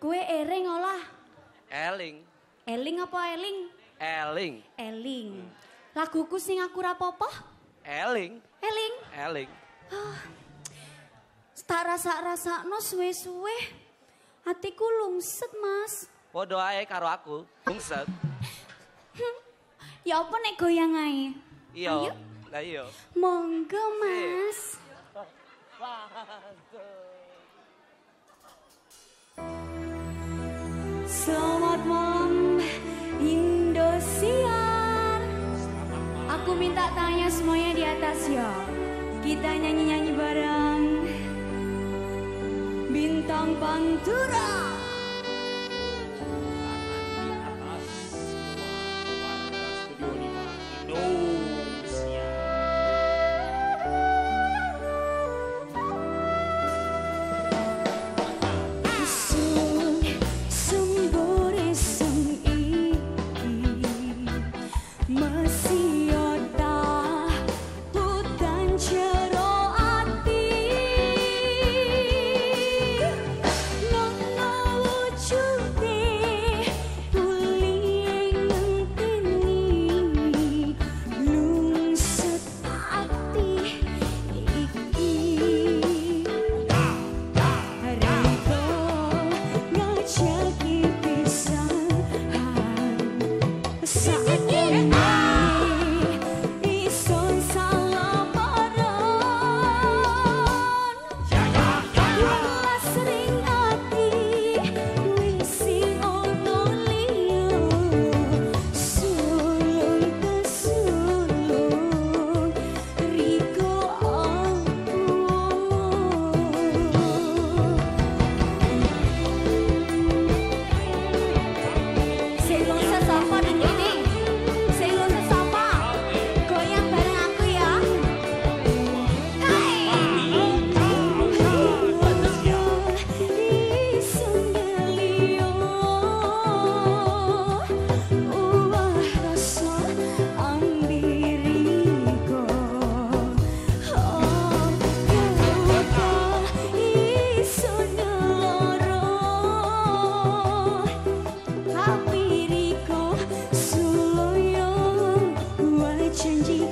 Kue ering olah. Eling. Eling apa eling? Eling. Eling. Laguku sing aku rapopo? Eling. Eling. Eling. Tak rasa-rasa no suwe-suwe. Hatiku lungset mas. Podo ae karo aku. Bungset. Ya apa nek goyang ae? Iya. Lah iya. Monggo mas. Selamat malam Indosiar. Aku minta tanya semuanya di atas ya. Kita nyanyi-nyanyi bareng. Bintang Pantura 前进